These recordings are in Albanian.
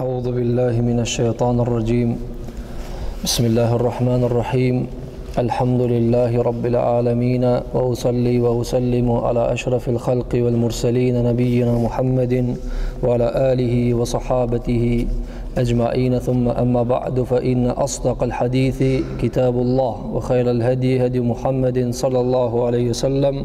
أعوذ بالله من الشيطان الرجيم بسم الله الرحمن الرحيم الحمد لله رب العالمين وأصلي وأسلم على أشرف الخلق والمرسلين نبينا محمد وعلى آله وصحابته أجمعين ثم أما بعد فإن أصدق الحديث كتاب الله وخير الهدي هدي محمد صلى الله عليه وسلم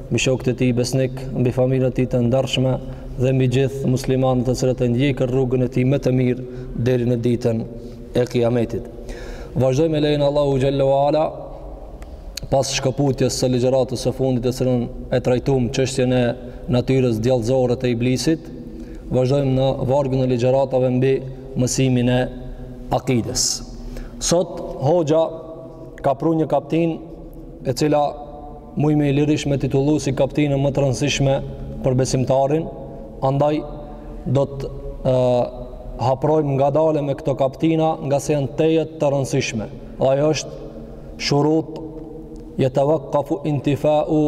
mbi shokët e tij besnikë, mbi familjen e tij të ndershme dhe mbi gjithë muslimanët të cilët e ndjekin rrugën e tij më të mirë deri në ditën e Kiametit. Vazhdojmë me lejen e Allahut xhele ue ala pas shkëputjes së ligjëratës së fundit të cilën e trajtuam çështjen e natyrës djallëzore të iblisit, vazhdojmë në vargun e ligjëratave mbi mësimin e akides. Sot hoxha ka pru një kaptinë e cila Mujmi lirisht me titullu si kaptinën më të rëndësishme për besimtarin, andaj do të e, haprojmë ngadalë me këto kaptina ngase janë tejet të rëndësishme. Dhe ajo është shurut jetevekkafu intifau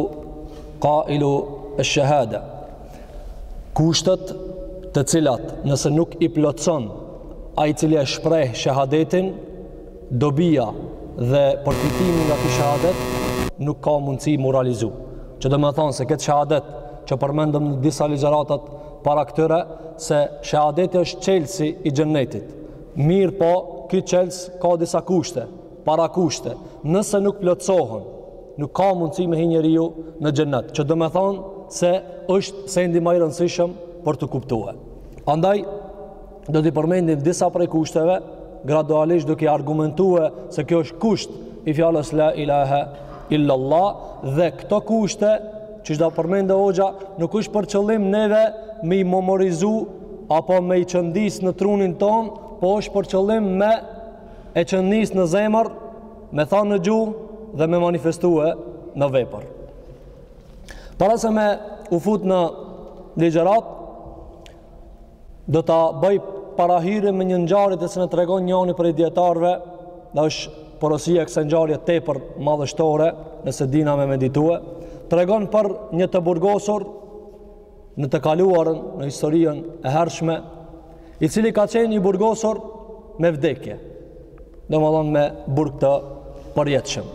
kaili shehada. Kushtet të cilat nëse nuk i plotëson ai i cili e shpreh shahadetin, Dobia dhe përfitimi nga ky shahadet nuk ka mundësi m'u realizu. Që domethënë se këtë shahadet që përmendëm në disa ligjërata para këtyre, se shahadeti është çelësi i xhennetit. Mirëpo, ky çelës ka disa kushte, parakushte. Nëse nuk plotësohen, nuk ka mundësi me hi njeriu në xhennet. Që domethënë se është sendi ma i rëndësishëm për t'u kuptue. Andaj, do t'i përmendim disa prej kushteve, gradualisht duke i argumentue se kjo është kusht i fjalës la ilahe illallah dhe këto kushte që tash ta përmend hoxha nuk është për qëllim neve me i memorizu apo me i qëndisë në trunin tonë po është për qëllim me e qëndisë në zemër me thanë në gjuhë dhe me manifestue në vepër para se me u fut në ligjëratë do ta bëj parahyrje me një ngjarje të cilën na tregon njëri prej dijetarëve, dhe është porosia e kësaj ngjarjeje tepër madhështore, nëse dina me meditue, tregon për një të burgosur në të kaluarën, në historinë e hershme, i cili ka qenë i burgosur me vdekje. Domethënë me burg të përjetshëm.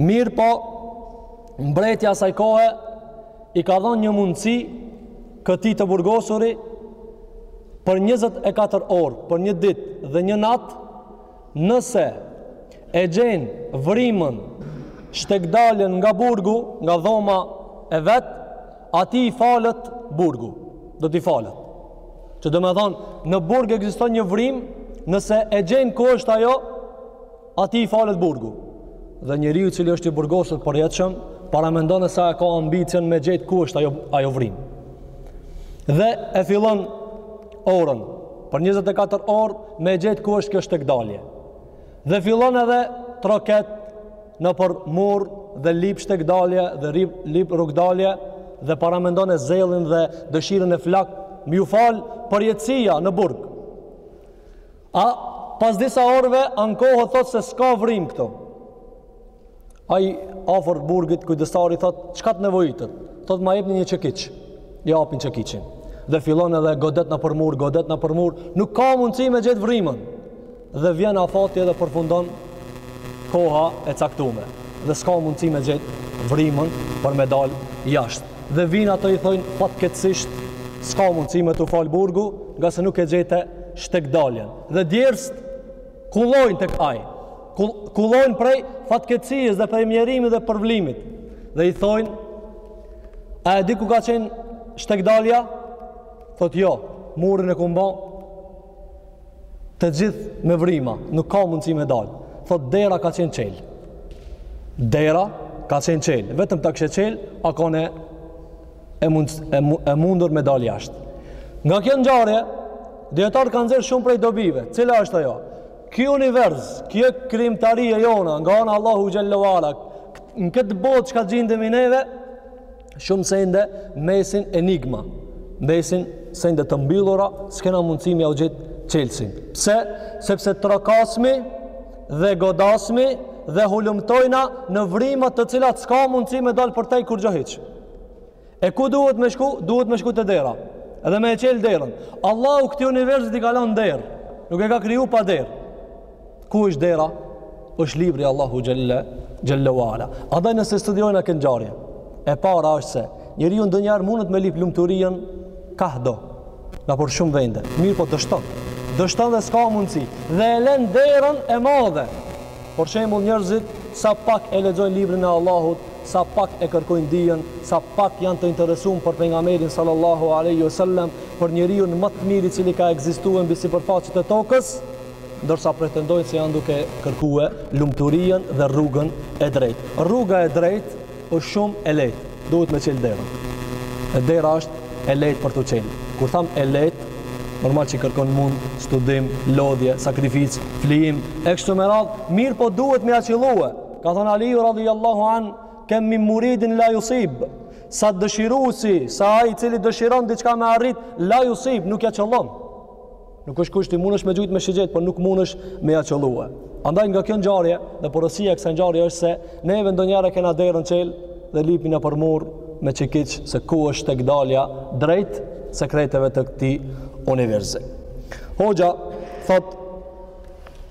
Mirëpo, mbreti i asaj kohe i ka dhënë një mundësi këtij të burgosuri për 24 orë, për një ditë dhe një natë, nëse e gjen vrimën shtegdaljen nga burgu, nga dhoma e vet, atij i falet burgu. Do t'i falet. Që domethënë, në burg ekziston një vrimë, nëse e gjen ku është ajo, Atij i falet burgu. Dhe njeriu i cili është i burgosur përjetshëm, paramendon se sa e ka ambicion me gjet ku është ajo ajo vrimë. Dhe e fillon orën për 24 orë me gjet ku është kjo shtegdalje. Dhe fillon edhe troket nëpër mur dhe lip shtegdalje dhe rip, lip rrugëdalje dhe paramendon e zellin dhe dëshirën e flaktë me ju fal përjetësia në burg. A pas disa orëve ankohet thotë se s'ka vrimë këtu. Ai afër burgit kujdestari thotë çka të nevojitet. Thotë ma jepni një çekiç. Ja japin çekiçin. Dhe fillon edhe godet nëpër mur, godet nëpër mur, nuk ka mundësi me gjetë vrimën. Dhe vjen afati edhe përfundon koha e caktume. Dhe s'ka mundësi me gjetë vrimën për me dal jashtë. Dhe vijnë ata i thojnë fatkeqësisht s'ka mundësi me t'u fal burgu, ngase nuk e gjete shtegdaljen dhe djersët kullojnë tek ai kullojnë prej fatkeqësisë dhe prej mjerimit dhe përvlimit dhe i thojnë a e di ku ka qenë shtegdalja thot jo murin e kam ba të gjithë me vrima nuk ka mundësi me dal thot dera ka qenë çel dera ka qenë çel vetëm ta kishe çel a kone e, mund, e, e mundur me dalë jashtë. Nga kjo ngjarje, dijetarët kanë nxjerr shumë prej dobive. Cila është ajo? Ky univers, kjo krijimtari e jona nga ana Allahu xhel-le ue ala, në këtë botë çka gjendemi neve, shumë sende mbesin enigma, mbesin sende të mbyllura, s'kena mundësi me jau gjet çelsin. Pse? Sepse trokasmi dhe godasmi dhe hulumtojna në vrimat të cilat s'ka mundësi me dalë përtej kurgjo hiç. E ku duhet me shku? Duhet me shku te dera. Edhe me e çel derën. Allahu këti universit i ka lon derë. Nuk e ka kriju pa derë. Ku është dera? është libri i Allahut xhel-le, xhel-le ue ala. Andaj nëse studiojna kët ngjarje. E para është se, njeriu ndonjëherë mundet me lip lumturien, kahdo. Nëpër shumë vende. Mirëpo dështon. Dështon dhe s'ka mundësi. Dhe e len derën e madhe. Për shembull njerëzit, sa pak e lexojnë librin e Allahut, sa pak e kërkojnë dijen, sa pak janë të interesumë për Pejgamberin sallallahu alejhi ve sellem, për njeriun ma të mirë i cili ka ekzistue mbi sipërfaqe të tokës, ndërsa pretendojnë se janë duke kërkue lumturinë dhe rrugën e drejtë. Rruga e drejtë është shumë e lehtë, duhet me çel derën. E dera është e lehtë për t'u çel. Kur tham e lehtë, normal që kërkon mund, studim, lodhje, sakrificë, flijim, e kështu me radhë, mirëpo duhet me ia qillue, Ka thënë Aliu radhiyallahu an, "Kem min muridin la jusib." Sa dëshiruesi, sa ai i cili dëshiron diçka me arrit, la jusib, nuk ja qëllon. Nuk është kusht, munësh me gjujt me shigjet, por nuk munësh me ja qëllue. Andaj nga kjo ngjarje, dhe porosia e kësaj ngjarje është se neve ndonjëherë kena derën çel dhe lypim na përmur me çikiç se ku është tek dalja drejt sekreteve të këtij universi. Hoxha thot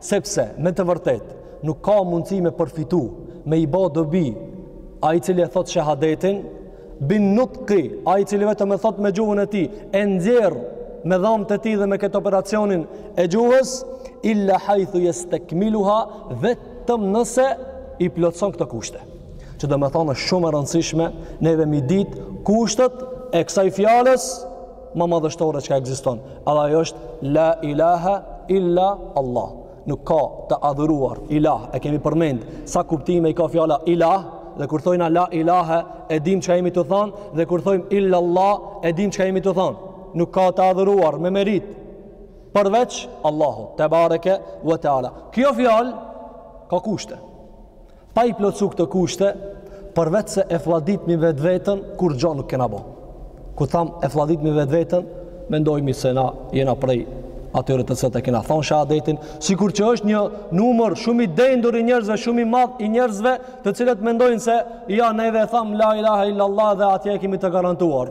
Sepse, me të vërtetë, nuk ka mundësi me përfitu, me i ba dobi, ai i cili e thot shahadetin, bin nutki, ai i cili vetëm e thot me gjuhën e tij, e nxjerr me dhamët e tij dhe me këtë operacionin e gjuhës, illa hajthu jestekmiluha, vetëm nëse i plotëson këto kushte. Që domethonë shumë e rëndësishme, neve mi ditë kushtet e kësaj fjalës, ma madhështore çka ekziston, edhe ajo është La ilaha illa Allah. Nuk ka të adhuruar, ilah, e kemi përmend, sa kuptime i ka fjala ilah, dhe kur thojna La ilaha, e dim çka jemi tu thanë, dhe kur thojmë illa Allah, e dim çka jemi tu thanë. Nuk ka të adhuruar, me merit, përveç Allahu tebareke ve teala. Kjo fjalë ka kushte. Pa i plotësu këto kushte, përveç se e flladitmi vetveten, kurgjo nuk kena bo. Kur tham e flladitmi vetveten, mendojmi se na jena prej atyre të cilët e kena thonë shahadetin, sikur që është një numër shumë i dendur i njerëzve, shumë i madh i njerëzve, të cilët mendojnë se ja neve e thamë la ilaha illallah dhe atje e kemi të garantuar.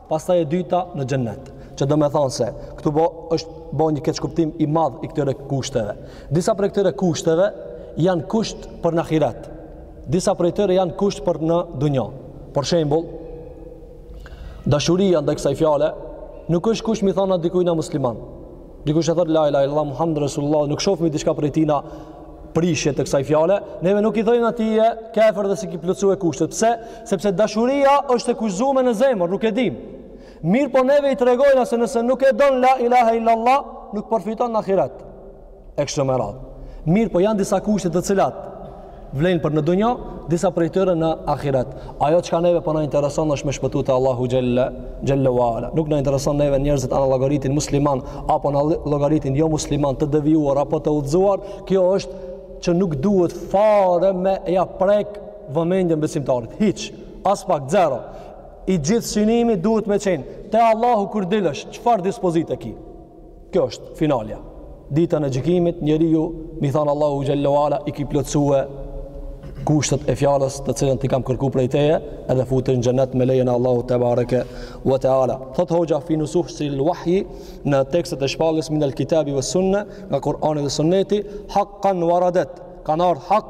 pastaj e dyta në xhennet. Që domethonë se këtu bo, është bo një keqkuptim i madh i këtyre kushteve. Disa prej këtyre kushteve janë kusht për në ahiret. Disa prej tyre janë kusht për në dunja. Për shembull, dashuria ndaj kësaj fjale nuk është kusht mi thona dikujt na musliman. Dikush e thot la ilaha illallah Muhammed Resulullah, nuk shofmi diçka prej tina prishje të kësaj fjale, neve nuk i thojmë a ti je kafir dhe s'i ki plotësue kushtet. Pse? Sepse dashuria është e kushzume në zemër, nuk e dim. Mirëpo neve i tregojna se nëse nuk e don la ilaha illallah, nuk përfiton në ahiret. E kështu me radhë. Mirëpo janë disa kushte të cilat, vlejnë për në dunja, disa prej tyre në ahiret. Ajo çka neve po na intereson është me shpëtu te Allahu xhelle xhelle ve ala. Nuk na intereson neve njerëzit a na llogaritin musliman apo na llogaritin jomusliman të devijuar apo të udhëzuar. Kjo është që nuk duhet fare me ja prek vëmendjen besimtarit. Hiç, aspak zero. I gjithë synimi duhet me qenë te Allahu kur dilësh, çfarë dispozite e ki? Kjo është finalja. Ditën e gjykimit njeriu mi than Allahu xhelle ve ala i ki plotësue kushtet e fjalës të cilën ti kam kërku prej teje edhe futu në xhenet me lejen e Allahut tebareke ve teala. Thot hoxha fi nususi al-wahyi në tekstet e shpalljes min al-kitabi was sunne nga Kur'ani dhe Sunneti haqqan waradat kanë ardh hak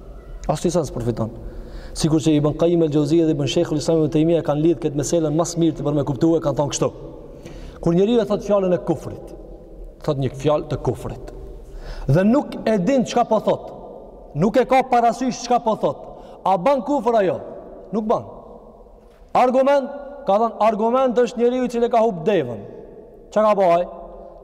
Asnji sen s'përfiton. Sikur që Ibn Qayyim el-Jauziy dhe Ibn Sheikhul Islam Ibn Taymija e kanë lidh këtë meselën mas miri për me kuptu e kanë thonë kështu. Kur njeriu e thot fjalën e kufrit, thot një fjalë të kufrit. Dhe nuk e din çka po thot. Nuk e ka parasysh çka po thot. A ban kufër ajo? Nuk ban. Argument, ka thënë argument është njeriu i cili ka hup deven. Çka ka bëj?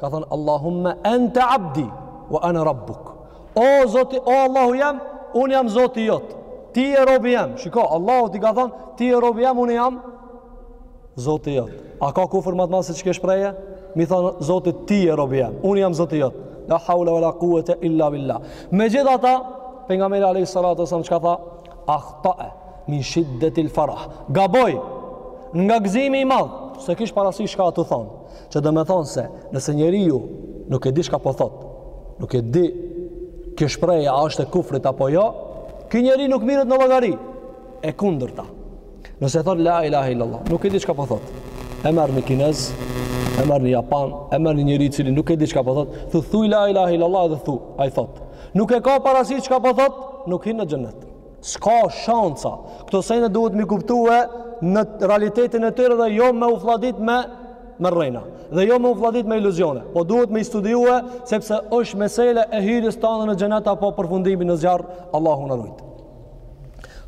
Ka thënë Allahumma anta abdi wa ana rabbuk. O Zoti, o Allahu jam, un jam Zoti jot. Ti je robi jem. Shiko, Allahut i ka thënë ti je robi jem, un jam Zoti jot. A ka kufër ma t'madh se kjo shprehje? Mi thon Zotit ti je robi jem, un jam Zoti jot. La hawla wala quwata illa billah. Megjithatë, pejgamberi alayhi salatu wasallam çka tha? Akhta'a min shiddetil farah. Gaboi nga gëzimi i madh. S'e kish parasysh çka a tu thonë. Që domethonë se nëse njeriu nuk e di çka po thotë, nuk e di kjo shprehja a është e kufrit apo jo, ky njeri nuk mirret në llogari. E kundërta. Nëse thot la ilaha illallah, nuk e di çka po thot. E merr një kinez, e merr një japan, e merr një njeri i cili nuk e di çka po thot. Thu thuj la ilaha illallah dhe thu, ai thot. Nuk e ka parasysh çka po thot, nuk hin në xhennet. S'ka shanca. Këto sene duhet mi kuptue në realitetin e tyre dhe jo me u flladit me me rrena. Dhe jo me u flladit me iluzione. Po duhet me i studiue sepse është mesele e hyrjes tane në xhennet apo përfundimin në zjarr Allahu na rujtë.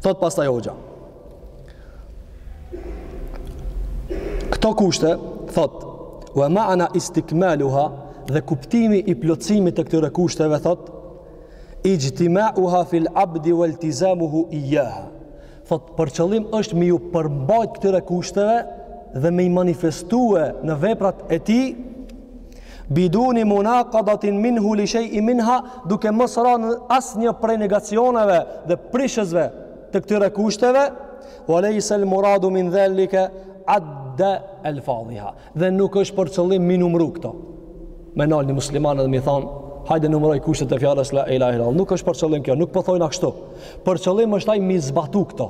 Thot pastaj hoxha. Këto kushte, thot, wa ma'na istikmaluha dhe kuptimi i plotësimit të këtyre kushteve thot ijtima'uha fil abdi waltizamuhu iyaha. Thot për qëllim është me ju përmbajt këtyre kushteve dhe me i manifestue në veprat e tij Biduni munaqadatin minhu li shay'in minha, duke mos ra n'asnjë prej negacioneve dhe prishësve të këtyre kushteve, wa laysa al muradu min dhalika add alfadhiha. Dhe nuk është për qëllim mi numru këto. Me nal ni musliman dhe mi thon, hajde numëroj kushtet e fjalës la ilaha illallah. Nuk është për qëllim kjo, nuk po thojna kshtu. Për qëllim është ai mi zbatu këto.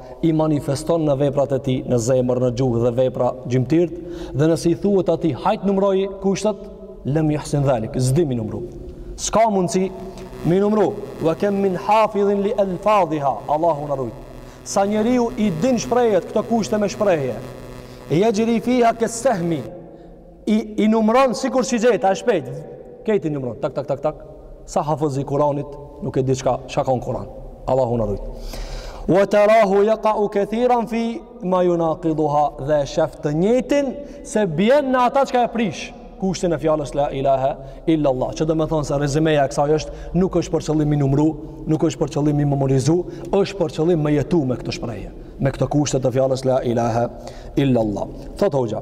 i manifeston në veprat e tij, në zemër, në gjuhë dhe vepra gjymtirt, dhe nëse i thuhet atij, hajt numroji kushtet, lam yuhsin dhalik, s'di mi numru. S'ka mundësi mi numru. Wa kam min hafidhin li alfadhiha, Allahu na rujt. Sa njeriu i din shprehjet këto kushte me shprehje. Yajri fiha kas-sahmi. i, i numron sikur shigjeta e shpejt kejt i numron tak tak tak tak sa hafëzi kuranit nuk e di çka ka në Kuran Allahu na rujt wa tarahu jakau kethiran fi ma junakiduha dhe shef të njejtin se bjen në ata çka e prish kushtin e fjalës la ilahe illa Allah që domethonë se rezymeja e kësaj është nuk është për qëllim i numru nuk është për qëllim i memorizu është për qëllim me jetu me këto shprehje me këto kushte të fjalës la ilahe illa Allah thot hoxha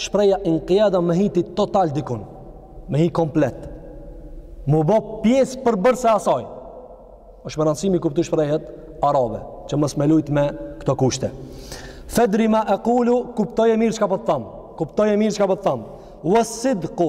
Shprehja inkijad me hi ti total dikun, me hi komplet. Mu bo pjesë përbërse e asaj. është me rëndësi mi kuptu shprehjet arabe, që mos me lujt me këto kushte. Fedri ma e kulu, kuptoje mirë çka po të tham. Kuptoje mirë çka po të tham. Wasidku,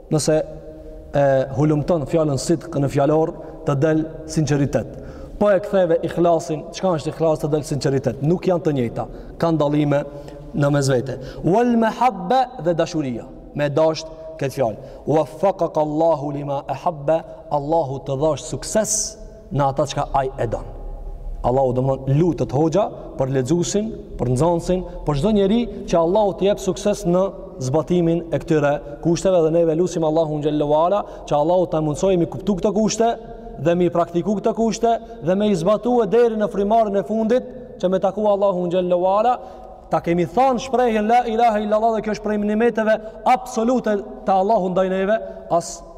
Nëse e hulumton fjalën sidq në fjalor, të del sinqeritet. Po e ktheve ikhlasin, çka është ikhlas të del sinqeritet? Nuk janë të njëjta, kanë dallime në mes vete. Wal mahabba dhe dashuria. Me dasht këtë fjalë. Waffaqaka Allahu lima ahabba, Allahu të dhashtë sukses në ata çka ai e don. Allahu domethon lutet hoxha për lexuesin, për nxënësin, për çdo njeri që Allahu t'i jap sukses në zbatimin e këtyre kushteve dhe neve lusim Allahun xhelle ue ala që Allahu ta mundsojë mi kuptu këto kushte dhe mi praktiku këto kushte dhe me i zbatue deri në frymarrjen e fundit që me taku Allahun xhelle ue ala ta kemi thon shprehjen la ilaha illa allah dhe kjo është prej nimeteve absolute të Allahut ndaj neve as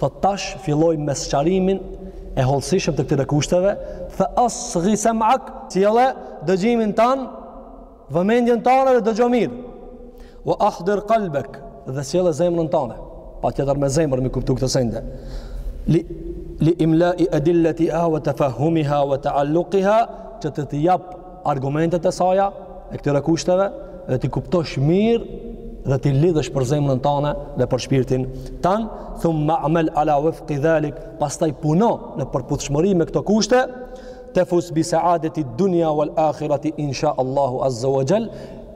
Thot po tash filloj me sqarimin e hollësishëm të këtyre kushteve, fe asghi sam'ak, çile dëgjimin tan, vëmendjen tane dhe dëgjo mirë. Wa ahdir qalbak dhe çile zemrën tane. Patjetër me zemër mi kuptu këto sende. Li li imla'i adillatiha wa tafahumiha wa ta'alluqiha që të të japë argumentet e saja, e këtyre kushteve dhe t'i kuptosh mirë dhe t'i lidhësh për zemrën tane dhe për shpirtin tan thumma amel ala wefki dhalik pastaj puno në përputhshmëri me këto kushte tefuz bi saadeti dunia wal akhirati insha Allahu azza wa xhel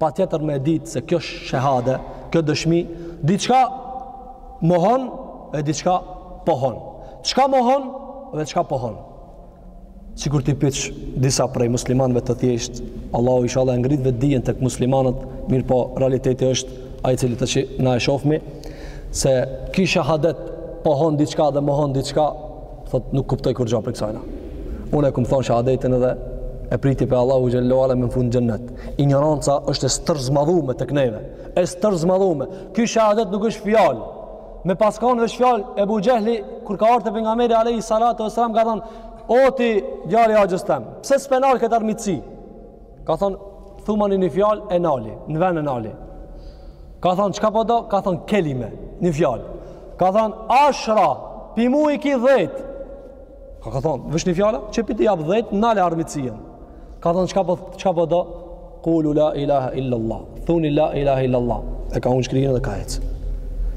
patjetër me ditë se kjo shahade, kjo dëshmi, diçka mohon e diçka pohon. Çka mohon dhe çka pohon. Sikur t'i pyetsh disa prej muslimanëve të thjesht, Allahu inshallah e ngrit vetëdijen tek muslimanët, mirëpo realiteti është ai i cili tash na e shofmi se ky shahadet pohon diçka dhe mohon diçka, Thot nuk kuptoj kurgjë prej kësajna. Unë e kum thon shahadetin edhe e pres prej Allahu xhelle ue ala me m fut n xhennet. Injoranca është e stërzmadhume te neve. E stërzmadhume. Ky shahadet nuk është fjalë. Me pas kon veç fjalë Ebu Xhehli kur ka ardhur pejgamberi alayhi salatu wasalam ka thon o ti djali i axhës tem. Pse s'pe nal këtë armiqsi? Ka thonë, thumani ni fjalë e nali, në vend e nali. Ka thonë, qka po do? Ka thonë, kelime, një fjalë. Ka thonë, ashra, pi mu i ki dhejtë. Ka, ka thonë, vësh një fjalë, që pi ti jap dhejtë, nale armiqsien. Ka thonë, qka po, qka po do? Kulu la ilaha illallah. Thuni la ilaha illallah. E ka u ngri dhe ka hec.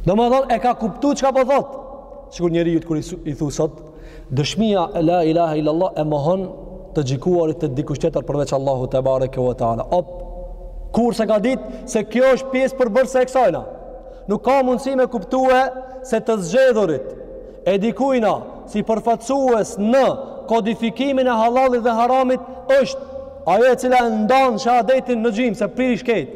Domethonë, e ka kuptu qka po thotë. Sikur njeriut kur i, i thu sot, Dëshmia la ilaha illallah e mohon të gjikuarit të dikush tjetër përveç Allahut tebareke ve teala. Op. Kur se ka ditë se kjo është pjesë përbërëse e kësajna. Nuk ka mundësi me kuptue se të zgjedhurit e dikujna si përfaqësues në kodifikimin e halalit dhe haramit është ajo e cila e ndan shahadetin në gjims e prish krejt.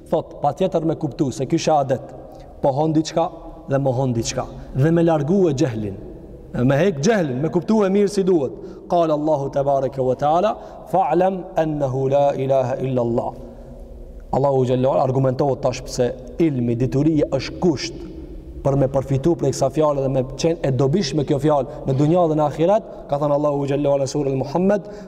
Thotë, patjetër me kuptu se ky shahadet pohon diçka dhe mohon diçka dhe me largue xhehlin. Me hek xhehlin, me kuptue mirë si duhet. Kale Allahu tebareke ve teala, fa'lem ennehu la ilaha illa Allah. Allahu xhel-le, argumentohet tash se ilmi, dituria është kusht për me përfitu prej kësaj fjale dhe me qenë e dobishme kjo fjalë në dunja dhe në ahiret, ka thonë Allahu xhel-le në surën Muhammed,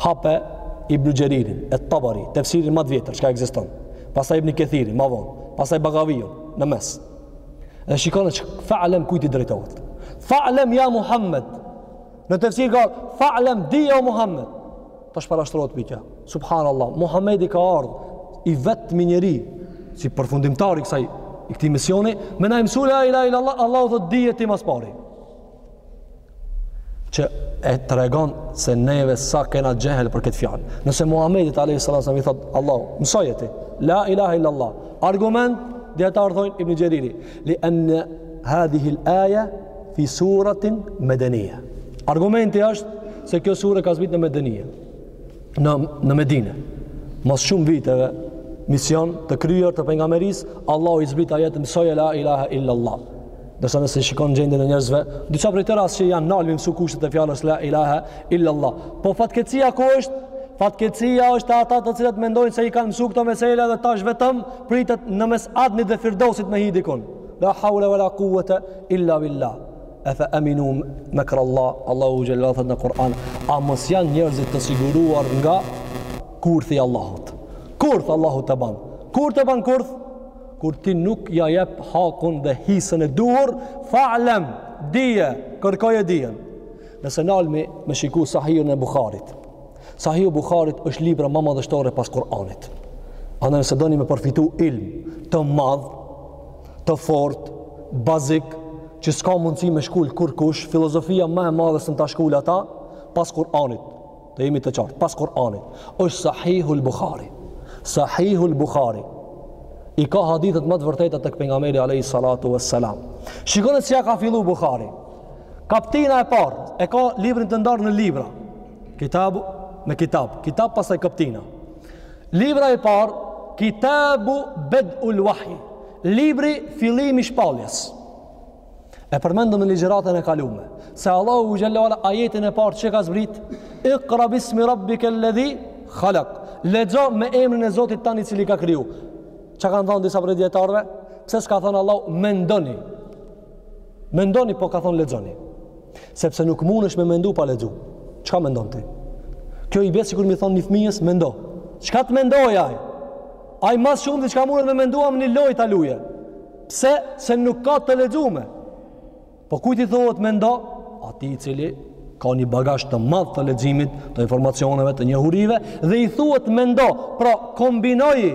Hape Ibn Xheririn, et Tabari, tefsirin ma t'vjetër çka ekziston. Pastaj Ibn Kethiri, ma vonë, pastaj Bagaviun në mes. Dhe shikoni që fa'lem kujt i drejtohet. Fa'lem ja Muhammed. Në tefsir ka fa'lem dije o Muhammed. Tash parashtrohet pyetja. Subhanallah, Muhamedi ka ardh i vetmi njeri si përfundimtar i kësaj i këtij misioni, me na msu la ilaha illallah, Allahu thotë dije ti ma s' pari. që e tregon se neve sa kena xhehël për këtë fjalë. Nëse Muhamedit alayhi salatu selam i thot Allahu, mësoje ti. La ilaha illa Allah. Argument dijetarë thon Ibn Xheriri, li an hadhihi al-aya fi suratin madaniya. Argumenti është se kjo sure ka zbrit në Medenie. Në në Medinë. Mas shumë viteve mision të kryer të pejgamberisë, Allahu i zbrit ajet msoje la ilaha illa Allah. Ndërsa nëse shikon gjendjen e njerëzve, di sa prej tyre që janë nal me i msu kushtet e fjalës la ilaha illa Allah. Po fatkeqësia ku është? Fatkeqësia është ata të cilët mendojnë se i kanë mësu këto mesela dhe tash vetëm pritet në mes adnit dhe firdosit me hi dikun. La haula wala quwata illa billah. Afa aminu makra Allah, Allahu jalla thot në Kur'an, a mos janë njerëzit të siguruar nga kurthi i Allahut? Kurth Allahu të ban. Kurth të ban kurth kur ti nuk ja jep hakun dhe hisën e duhur, fa'lem, dije, kërkoje dijen. Nëse nalemi me shiku sahihin e Bukharit, sahihu Bukharit është libra ma madhështore pas Kur'anit. Andaj nëse doni me përfitu ilm të madh, të fortë, bazik, që s'ka mundësi me shkul kurkush, filozofia ma e madhe s'mun ta shkul ata, pas Kur'anit. Të jemi të qartë, pas Kur'anit, është Sahihul Bukhari. Sahihul Bukhari i ka hadithet më të vërteta tek pejgamberi alayhi salatu vesselam. Shikoni si ja ka fillu Bukhari. Kaptina e parë e ka librin të ndarë në libra. Kitabu me kitab, kitab pastaj kaptina. Libri i parë Kitabu Bedul Wahi, libri fillimi i shpalljes. E përmendëm në ligjëratën e kaluar se Allahu xhelle ue ala ajetin e parë që ka zbrit Iqra bismi rabbika alladhi khalaq. Lexo me emrin e Zotit tand i cili ka kriju. Çka kanë thënë disa prej dijetarëve? Pse s'ka thënë Allahu mendoni? Mendoni po ka thënë lexoni. Sepse nuk mundesh me mendu pa lexu. Çka mendon ti? Kjo i bie sikur me i thon një fëmijës mendo. Çka të mendoj ai? Ai ma së shumti çka mundet me mendu a një lojë ta luje. Pse? Se nuk ka të lexume. Po kujt i thuhet mendo? Atij i cili ka një bagazh të madh të leximit, të informacioneve, të njohurive dhe i thuhet mendo. Pra, kombinoji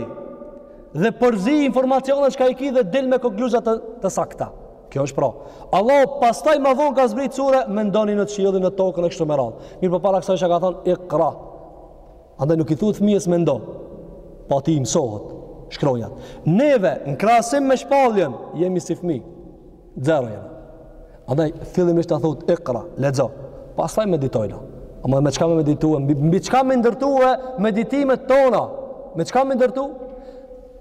dhe përziji informacionet çka i ki dhe dil me konkluza të, të sakta. Kjo është pra. Allahu pastaj ma vonë ka zbrit sure, mendoni në qiellin, në tokën e kështu me radhë. Mirëpo para kësaj ça ka thonë, ikra. Andaj nuk i thuhet fëmijës mendo, pa pa t'i mësohet shkronjat. Neve, në krahasim me shpalljen, jemi si fëmi, zero jemi. Andaj, fillimisht t'thot, ikra, lexo, pastaj meditojna. Ama me çka me meditu, mbi çka me i ndërtue meditimet tona, me çka me i ndërtu?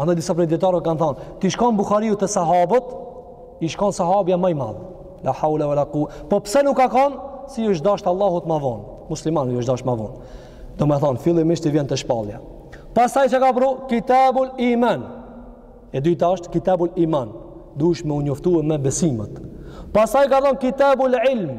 Andaj disa prej dijetarëve kanë thanë, t'i shkon Bukhariut te sahabët, i shkon sahabja ma i madh. La haule vë la ku. Po pse nuk ka kanë, si është dashtë Allahut ma vonë. Muslimani është dashtë ma vonë. Do me thanë, fillimisht i vjen te shpallja. Pastaj çka ka pru, kitabul iman. E dyta është kitabul iman. Duhesh me u njoftu me besimet. Pastaj ka dhonë kitabul ilm.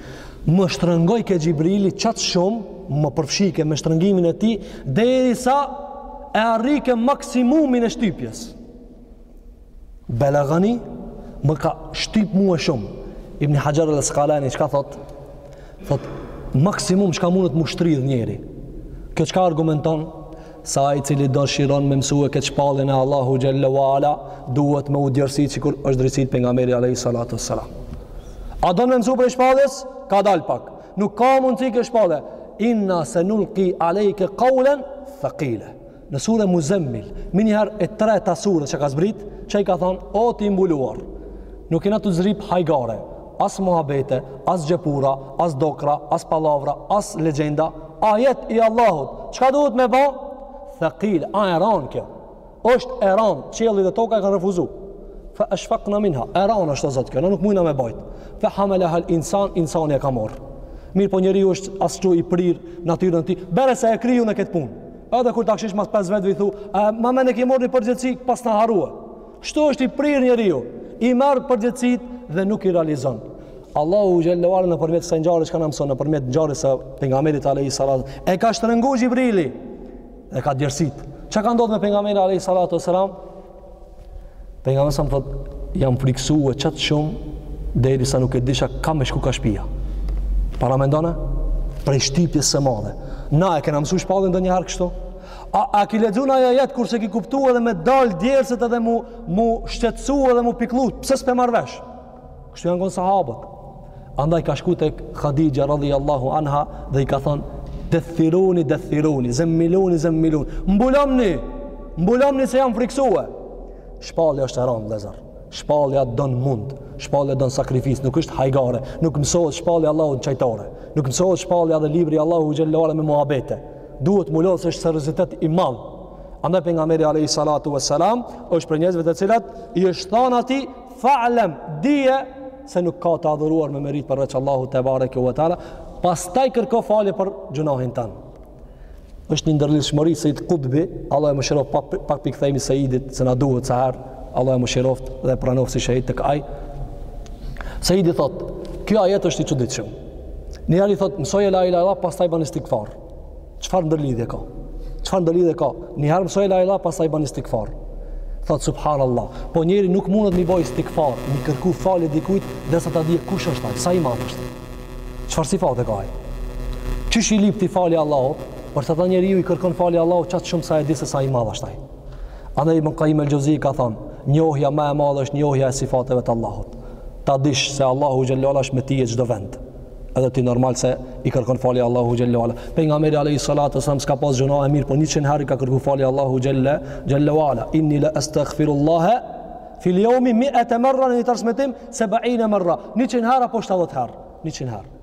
Më shtrëngojke Xhibrili qat shumë, më përfshike me shtrëngimin e tij, derisa e arrike maksimumin e shtypjes. Belagani, më ka shtyp mue shumë. Ibn Haxher el Askalani, çka thot? Thot, maksimum çka mundet m'u shtridh njeri. Kjo çka argumenton? Se ai i cili dëshiron me mësue këtë shpalljen e Allahut Xhelle wa Ala, duhet me u djersit sikur është djersit pejgamberi Alejhi Salatu Selam. A don me mësu prej shpalljes? Ka dal pak. Nuk ka mundësi kjo shpallje. Inna se nulki Alejke kaulen thëkile. Në sure Muzemmil, menjëherë e treta sure që ka zbrit, ça i ka thonë, o ti i mbuluar, nuk jena tu zbrit hajgare, as muhabete, as gjepura, as dokra, as pallavra, as legjenda, ajet i Allahut. Çka duhet me ba? Thekil, a, e ran kjo. Është e ran, qielli dhe toka e kanë refuzu. Fa ashfaqna minha, e ran është o Zot kjo, ne nuk mujna me bajt. Fa hamalahal insan, insani e ka morr. Mirë po njeriu është ashtu i prirë natyrën e tij, përse e kriju në këtë punë. Edhe kur ta kshish mas 5 vetëve i thu, a, ma, meni ki morr një përgjegjësi, paskna harrue. Kështu është i prirë njeriu, i marr përgjegjësitë dhe nuk i realizon. Allahu xhelle ve ala nëpërmjet kësaj ngjarje çka na mëson nëpërmjet ngjarjes së pejgamberit alayhi salatu e ka shtrëngu Xhibrili dhe ka djersit. Çka ka ndodh me pejgamberin alayhi salatu selam? Pejgamberi sam thotë jam frikësue çat shumë derisa nuk e disha kah me shku kah shpija. Para mendone prej shtypjes së madhe. Na e kena mësu shpalljen ndonjëherë kështu? A, a ki lexu naj ajet kur s'e ki kuptu edhe me dal djersët edhe mu mu shqetësu edhe mu pikllu, pse s'pe marr vesh? Kështu janë kon sahabët. Andaj ka shku tek Hadixhja radhiyallahu anha dhe i ka thon dethiruni dethiruni, zemmiluni zemmiluni. Mbulomni, mbulomni se jam friksue. Shpallja është e ran vllezër. Shpallja don mund, shpallja don sakrificë, nuk është hajgare, nuk mësohet shpallja Allahut n'çajtore. Nuk mësohet shpallja dhe libri i Allahut xhelle ve ala me muhabete. Duhet mu lodhë se është seriozitet i madh. Andaj pejgamberi alayhi salatu ve selam, është prej njerëzve të cilët, i është thanë atij, fa'lem, dije, se nuk ka të adhuruar me meritë përveç Allahut tebareke ve teala, pastaj kërko falje për gjunahin tan. Është një ndërlidhshmëri, Seid Kutbi, Allahu e mëshiroftë, pak, pak po i kthemi Seidit, se na duhet sa herë, Allahu e mëshiroftë dhe e pranoftë si shehid tek ai. Seidi thotë, ky ajet është i çuditshëm. Njëherë i thot mësoje la ilaha illallah pastaj ban istighfar. Çfarë ndërlidhje ka? Çfarë ndërlidhje ka? Njëherë mësoje la ilaha pastaj ban istighfar. Thot subhanallah. Po njeri nuk mundet me bo istighfar, mi kërku falje dikujt derisa ta di kush është ai, sa i madh është. Çfarë sifate ka ai? Qysh i lyp ti falje Allahut? Për ata njeriu i kërkon falje Allahut çat shumë sa e di se sa i madh është ai. Andaj Ibn Qayyim al-Jauzi ka thonë, njohja më e madhe është njohja e sifateve të Allahut. Ta dish se Allahu xhelle ve ala është me ty në çdo vend. Edhe ti normal se i kërkon falje Allahut xhelle ve ala. Pejgamberi alayhi salatu wasallam s'ka pas gjunahe, mirëpo 100 herë i ka kërku falje Allahut xhelle xhelle ve ala. Inni la astaghfirullah fi al-yawmi 100 marra në një transmetim 70 marra. 100 herë apo 70 herë? 100 herë.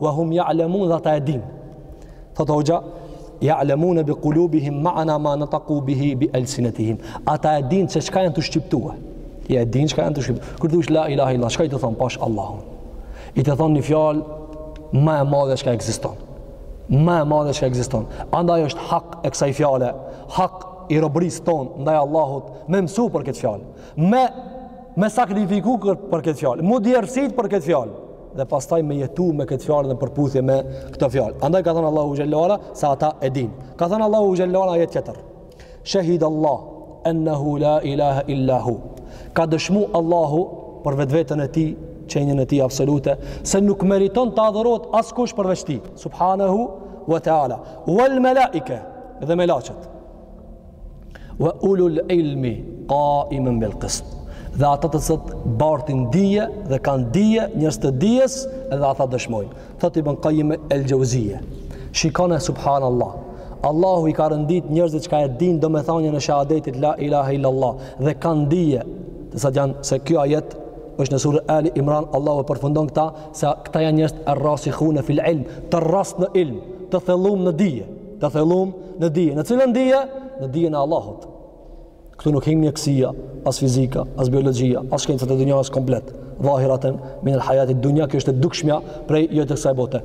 Wa hum ya'lamun dhe ata e din. Thot hoxha, ya'lamun bi qulubihim ma'na ma nataqu bihi bi alsinatihim. Ata e din se çka janë tu shqiptu. A e din çka janë tu shqiptu. Kur thush la ilaha illa, çka je tu thon pash Allahun. Je tu thon një fjalë më e madhe çka ekziston. Më e madhe çka ekziston. Andaj është hak e kësaj fjale, hak i robërisë tonë ndaj Allahut me mësu për këtë fjalë. Me me sakrifiku për këtë fjalë, mu djersit për këtë fjalë. dhe pastaj me jetu me këtë fjalë dhe përputhje me këtë fjalë. Andaj ka thënë Allahu xhelle ue ala se ata e din. Ka thënë Allahu xhelle ue ala ajet tjetër. Shahid Allah, ennehu la ilaha illa hu. Ka dëshmu Allahu për vetveten e tij, qenien e tij absolute, se nuk meriton të adhurohet askush përveç tij. Subhanahu wa ta'ala. Wal melaike dhe melaqet. Wa ulul ilmi qaiman bil qist. Dhe ata të cilët bartin dije dhe kanë dije, njerëz të dijes, edhe ata dëshmojnë. Thot Ibn Qayyim el-Jauziye. Shikone subhanallah. Allahu i ka rendit njerëzit çka e dinë domethënien e shahadetit la ilaha illallah dhe kanë dije, të sa janë se kjo ajet është në surë Ali Imran, Allahu e përfundon këta se këta janë njerëzit errasikhune fil ilm, të rrast në ilm, të thellum në dije. Të thellum në dije. Në cilën dije? Në dijen e Allahut. Këtu nuk hyn mjekësia, as fizika, as biologjia, as shkencat e dunjasë komplet. Dhahiraten min al hayati dunya që është e dukshmja prej jo të kësaj bote.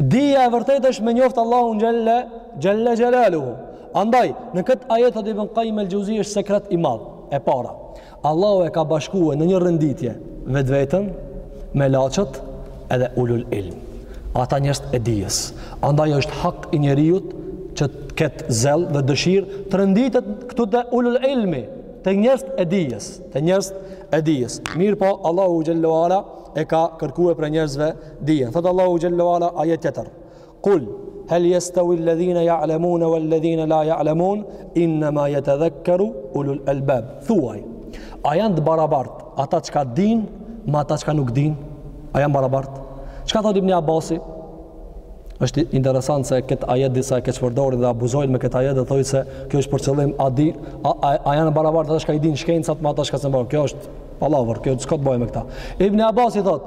Dija e vërtetë është me njoft Allahun xhelle xhelle xhelaluhu. Andaj, në këtë ajet thot Ibn Qayyim el-Jauzi është sekret i madh e para. Allahu e ka bashkue në një renditje vetveten melaqet edhe ulul ilm. Ata njerëzt e dijes. Andaj është hak i njeriut që të ketë zell dhe dëshirë të renditet këtu te ulul ilmi, te njerëzt e dijes. Te njerëzt e dijes. Mirëpo, Allahu xhelle ue ala e ka kërkue prej njerëzve dijen. Thotë Allahu xhelle ue ala ajet tjetër. Kul, hel jestevil-ledhine jalemune vel-ledhine la jalemun, innema jetedhekkeru ulul elbab. Thuaj, a janë të barabart ata çka din, me ata çka nuk din? A janë barabart? Çka thot Ibni Abasi? është interesant se këtë ajet disa e keqpërdorin dhe abuzojnë me këtë ajet dhe thojn se kjo është për qëllim a, di, a, a, a janë barabart ata çka i din shkencat me ata çka se mbarë. Kjo është palavër, kjo s'ka të bojë me këta. Ibni Abasi thot,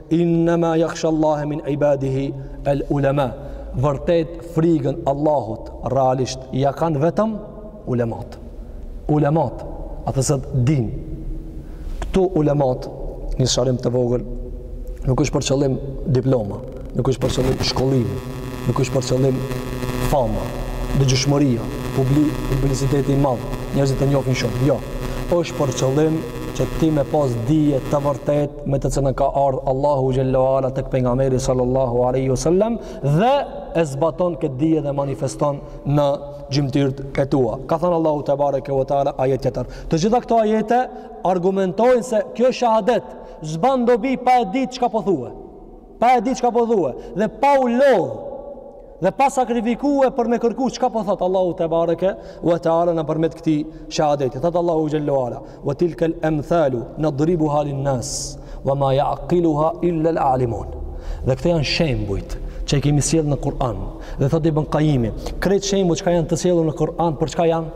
Innama yakhshallaha min ibadihi al ulama. Vërtet frigën Allahut realisht ja kanë vetëm ulemat. Ulemat, ata të cilët din. Këtu ulemat, një sqarim të vogël, nuk është për qëllim diploma, nuk është për qëllim shkollimi, nuk është për qëllim fama, dëgjshmëria, publi, publiciteti i madh, njerëzit e njohin shumë. Jo, është për qëllim që ti me pas dije të vërtet me të cilën ka ardh Allahu xhelle ue ala tek pejgamberi sallallahu alaihi wasallam dhe e zbaton këtë dije dhe manifeston në gjymtyrët e tua. Ka thënë Allahu tebareke ve teala ajet tjetër. Të gjitha këto ajete argumentojnë se ky shahadet s'ban dobi pa e ditë çka po thue. Pa e ditë çka po thue dhe pa u lodh dhe pa sakrifikue për me kërku çka po thot Allahu tebareke ve teala nëpërmjet këtij shahadeti. Thot Allahu xhelle ue ala, "Wa tilka al-amthalu nadribuha lin-nas wa ma ya'qiluha illa al-alimun." Dhe këto janë shembujt që i kemi sjellë në Kur'an. Dhe thot Ibn Qayimi, "Krejt shembujt çka janë të sjellur në Kur'an, për çka janë?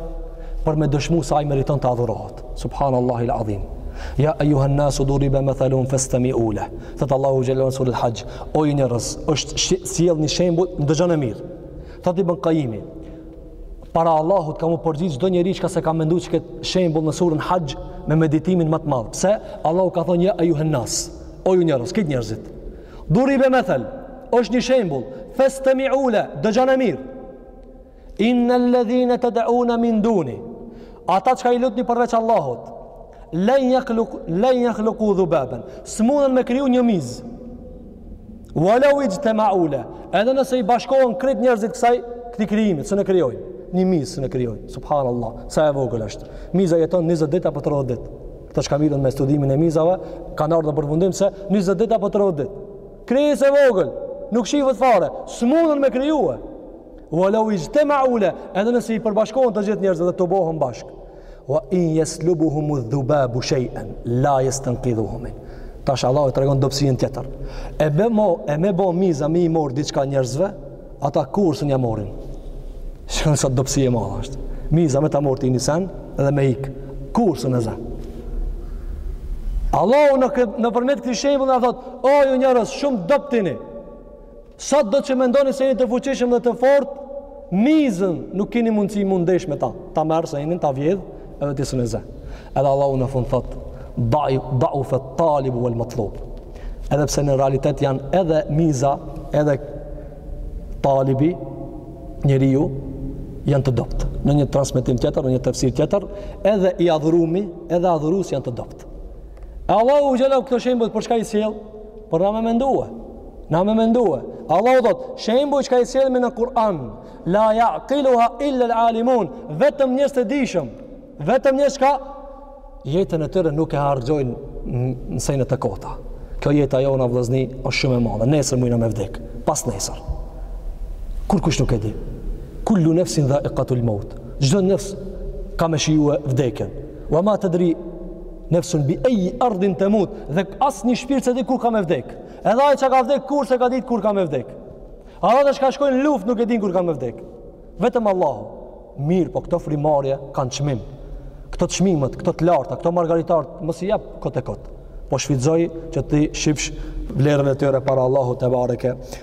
Për me dëshmu se ai meriton të adhurohet." Subhanallahu el Adhim. Ya ayyuhan nasu duriba mathalun fastami'u la. Thot Allahu xhelle n'suren al-Hajj. O ju njerëz, është sjell një shembull, ndëgjoni mirë. Thot Ibn Qayyim. Para Allahut ka m'u përgjigj çdo njeri çka s'e ka mendu këtë shembull në surën Hajj me meditimin më të madh. Pse? Allahu ka thonë ya ayyuhan nas. O ju njerëz, krejt njerëzit. Duriba mathal. Është një shembull. Fastami'u la. Dëgjoni mirë. Inna alladhina tad'una min duni. Ata çka i lutni përveç Allahut, len yakhluq len yakhluqu dhubaban. S'munën me kriju një miz. Walau ijtama'ula. Edhe nëse i bashkohen krejt njerëzit kësaj këtij krijimi, s'un e krijojnë. Një miz s'un e krijojnë. Subhanallah. Sa e vogël është. Miza jeton 20 ditë apo 30 ditë. Këta çka merren me studimin e mizave, kanë ardh në përfundim se 20 ditë apo 30 ditë. Krijesë e vogël, nuk shifët fare, s'munën me krijue. Wa law ijtama'u la, edhe nëse i bashkohen të gjithë njerëzit dhe të bëhen bashk. Wa in yaslubuhum adh-dhubabu shay'an la yastanqidhuhu min. Tash Allahu tregon dobësinë tjetër. Me bo, me bo miza me i marr diçka njerëzve, ata kurrë s'un ja marrin. Shihni sa dobësi e madhe është. Miza me ta marr ty një sen dhe me ik. Kurrë s'un e zë. Allahu në, nëpërmjet këtij shembulli na thot, o ju njerëz, shumë t'dobët jeni. Sado që mendoni se jeni të fuqishëm dhe të fort, mizën nuk keni mundësi mundesh me ta. Ta merr senin, ta vjedh, edhe ti s'un e zë. Edhe Allahu në fund thot, da, daufet talibu uel Edhe pse në realitet janë edhe miza, edhe talibi, njeriu, janë të dopt. Në një transmitim tjetër, në një tefsir tjetër, edhe i adhurumi, edhe adhurus janë të dopt. E Allahu xhelle këto shembujt për çka i sjell, Për na me mendue, na me mendue. Allahu thot, shembujt çka i sjellmi në Kur'an, la ja'kiluha illa l'alimun, vetëm njerëz të dijshëm, vetëm njerëz çka jetën e tyre nuk e harxhojnë në sene të kota. Kjo jeta jonë vllazni është shumë e madhe, nesër muj na me vdek, pasnesër. Kurkush nuk e di. Kullu nefsin dhaikatul maut. Çdo nefs ka me shijue vdekjen. Wa ma tedri Nefsun bi eji erdin temut Dhe asnjë shpirt se di kur ka me vdek Edhe ai që ka vdek kur se ka dit kur ka me vdek Edhe ata çka shkojnë n'luftë nuk e din kur ka me vdek Vetëm Allahu Mirë po këto frymëmarrje kanë çmim Këto të çmimët, këto të larta, këto margaritartë Mos i jep kot e kot Po shfrytëzoj që ti shihsh vlerën e tyre para Allahu tebareke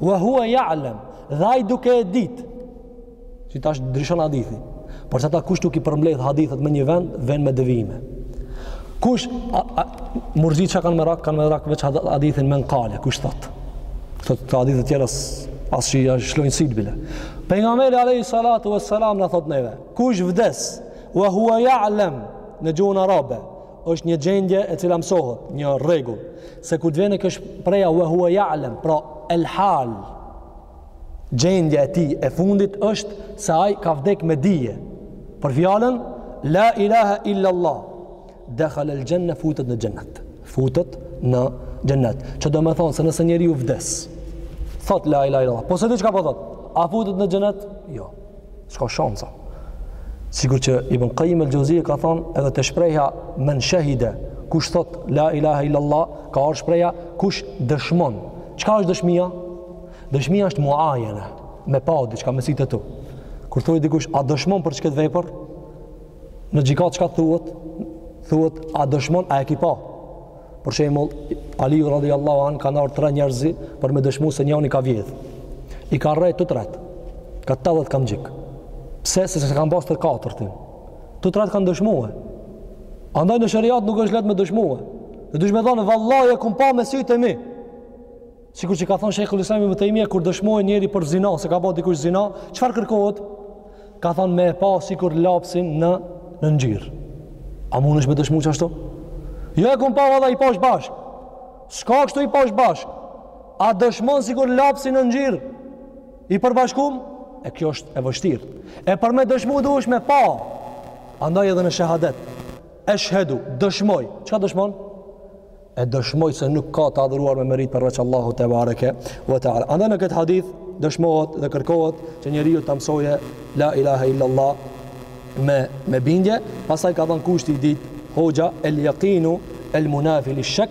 Wa huwa ya'lam, dhe ai duke e ditë. Si tash ndryshon hadithi. Por se ata kush nuk i përmbledh hadithet me një vend, vjen me devijime. Kush a, a, murxhit çka kanë merak, kanë merak veç hadithin men kale, kush thot. Këto hadithet tjera as që i lshojnë sytë bile. Pejgamberi alayhi salatu wassalam na thot neve, kush vdes wa huwa ya'lam në gjuhën arabe, është një gjendje e cila mësohet, një rregull, se kur të vjen kjo shprehja wa huwa ya'lam, pra el hal. Gjendja e tij e fundit është se ai ka vdek me dije. Për fjalën la ilaha illa allah. Dakhal al janna futet në xhennet. Futet në xhennet. Çka domethonë se nëse njeriu vdes, thot la ilaha illa allah. Po s'e di çka po thot, a futet në xhennet? Jo. S'ka shansa. Sikur që Ibn Qayyim al-Jauziyja ka thon edhe te shprehja men shahide, kush thot la ilaha illa Allah, ka ardh shprehja kush dëshmon. Çka është dëshmia? Dëshmia është muajene, me pa diçka me sytë e tu. Kur thotë dikush a dëshmon për qët vepër? Në gjykatë çka thuhet? Thuhet a dëshmon a e ki pa? Për shembull, Ali radhiyallahu an kanë ardh tre njerëz për me dëshmu se njani ka vjedh. I ka rreh të tret. Ka të thanë kamxhik. Pse se s'e kanë pas të katërtin. Të tret kanë dëshmu. Andaj në shariat nuk është lehtë me dëshmu. E duhesh me thanë vallahi e kum pa me sytë e mi. Sikur që ka thonë Sheikhul Islam Ibn Taymija kur dëshmon njeri për zina se ka ba dikush zina, çfarë kërkohet? Ka thonë me e pa sikur lapsin në në ngjyrë. A mundesh me dëshmu qashtu? Jo e kom pa valla i pash bashkë. S'ka kështu i pash bashkë. A dëshmon sikur lapsi në ngjyrë? I përbashkun? E kjo është e vështirë. E për me dëshmu duhesh me pa. Andaj edhe në shahadet. Eshhedu, dëshmoj. Çka dëshmon? dëshmoj se nuk ka të adhuruar me meritë përveç Allahu tebareke ve teala. Andaj në këtë hadith dëshmohet dhe kërkohet që njeriu ta mësojë la ilaha illallah me me bindje, pastaj ka dhënë kushti i dytë hoxha el yaqinu el munafi li shak.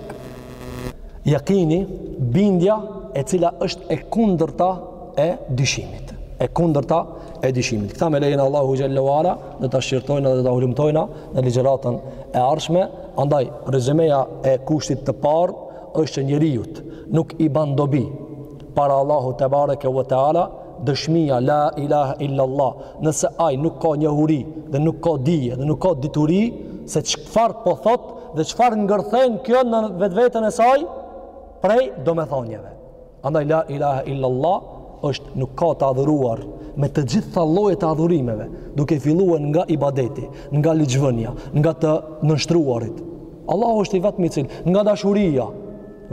Yaqini bindja e cila është e kundërta e dyshimit. E kundërta e dyshimit. Këta me lejen e Allahut Xhelle ve ala do ta shqyrtojmë dhe do ta hulumtojmë në ligjëratën e ardhshme, andaj rezymeja e kushtit të parë është që njeriut nuk i ban dobi para Allahut tebareke ue teala dëshmia la ilaha illa allah nëse ai nuk ka njohuri dhe nuk ka dije dhe nuk ka dituri se çfarë po thotë dhe çfarë ngërthen kjo në vetveten e saj prej domethënieve Andaj la ilaha illa Allah është nuk ka të adhuruar me të gjitha llojet e adhurimeve, duke filluar nga ibadeti, nga ligjvënia, nga të nënshtruarit. Allahu është i vetmi i cili nga dashuria,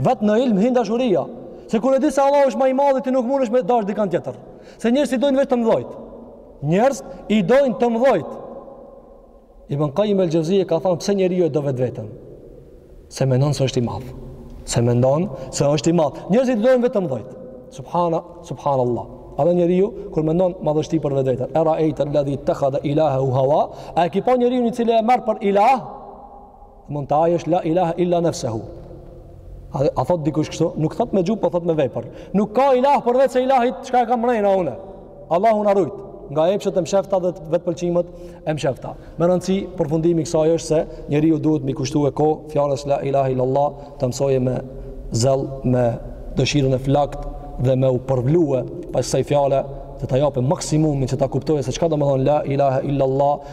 vetë në ilm hin dashuria. Se kur e di se Allahu është ma i madhi, ti nuk mundesh me dash dikant tjetër. Se njerëzit i dojnë veç të mëdhojt. Njerëzit i dojnë të mëdhojt. Ibn Qayyim al-Jauziy ka thanë pse njeriu e do vetveten? Se mendon se është i madh. Se mendon se është i madh. Njerëzit dojnë veç të mëdhojt. Subhana, subhanallah. Edhe njeriu kur mendon madhështi për vetveten, e raejte alladhi ittakhadha ilahahu hawa, a e ki po njeriun i cili e merr për ilah? Mund te ai është la ilah illa nefsehu. A, a thotë dikush kështu? Nuk thotë me gjuhë, po thotë me vepër. Nuk ka ilah përveç se ilahit çka e kam mrena une. Allahu na rujtë nga epshet e mshefta dhe vetëpëlqimet e mshefta. Me rëndësi, përfundimi i kësaj është se njeriu duhet m'i kushtue kohë fjalës la ilaha illallah, ta mësoje me zell, me dëshirën e flaktë dhe me u përvlue pas kësaj fjale, dhe ta jape maksimumin që ta kuptoje se çka domethon la ilaha illallah,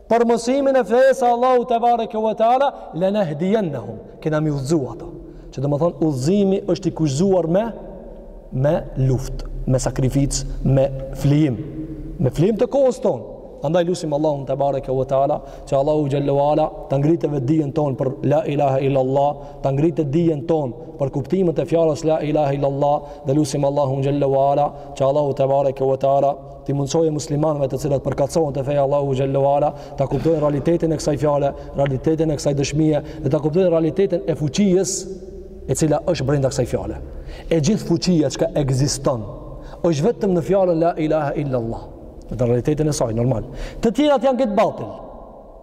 Për mësimin e fesë së Allahut tebareke ue teala, le nehdijennehum, kena m'i udhëzu ato. Që domethonë, udhëzimi është i kushtëzuar me, me luftë, me sakrificë, me flijim, me flijim të kohës tonë. Andaj lusim Allahun tebareke ue teala, që Allahu xhelle ue ala ta ngrite vetëdijen tonë për la ilaha illallah, ta ngrite dijen tonë për kuptimet e fjalës la ilaha illallah dhe lusim Allahun xhelle ue ala që Allahu tebareke ue teala t'i mundësojë muslimanëve të cilët përkatësohen te feja e Allahut xhelle ue ala, ta kuptojnë realitetin e kësaj fjale, realitetin e kësaj dëshmie, dhe ta kuptojnë realitetin e fuqiës e cila është brenda kësaj fjale. E gjithë fuqia çka ekziston, është vetëm në fjalën la ilaha illallah, dhe realitetin e saj, normal. Të tjerat janë krejt batil,